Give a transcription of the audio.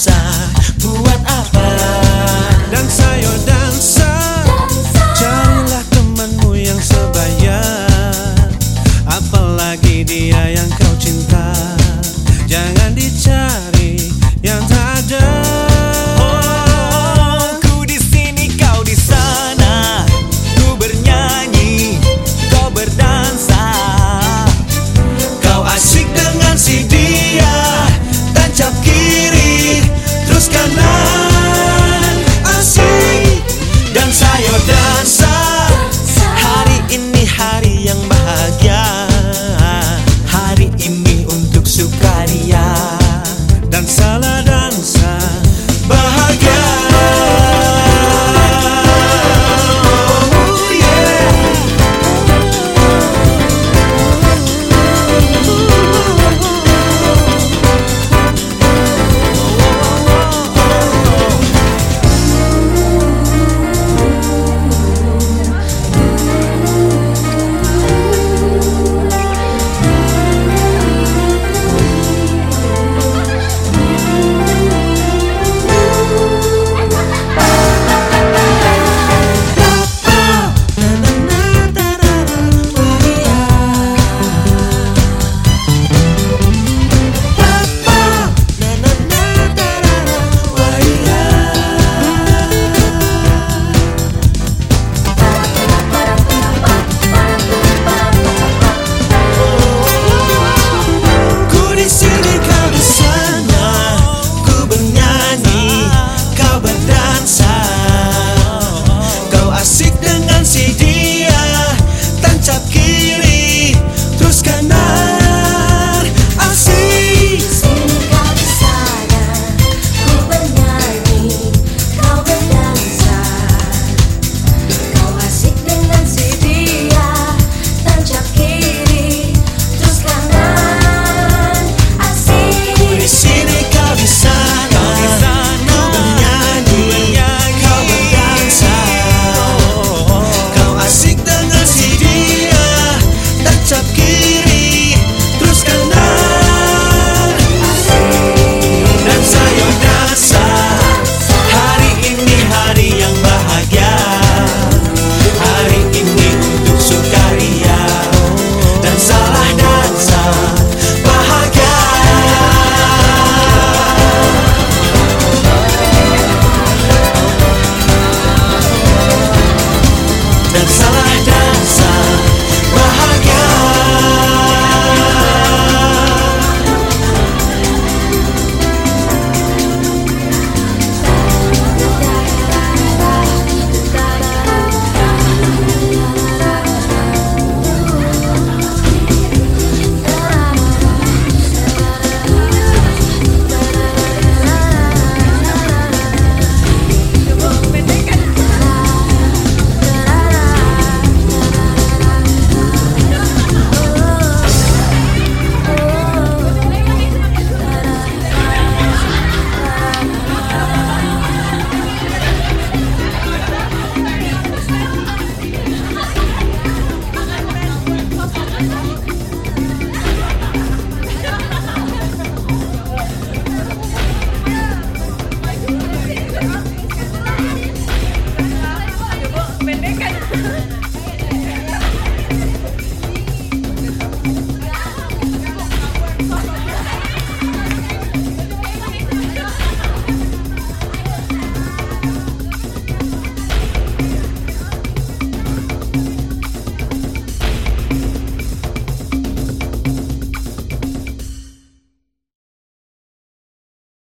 dansa buat apa? Dansa yo dansa, dansa. carilah temanmu yang sebaya. Apalagi dia yang kau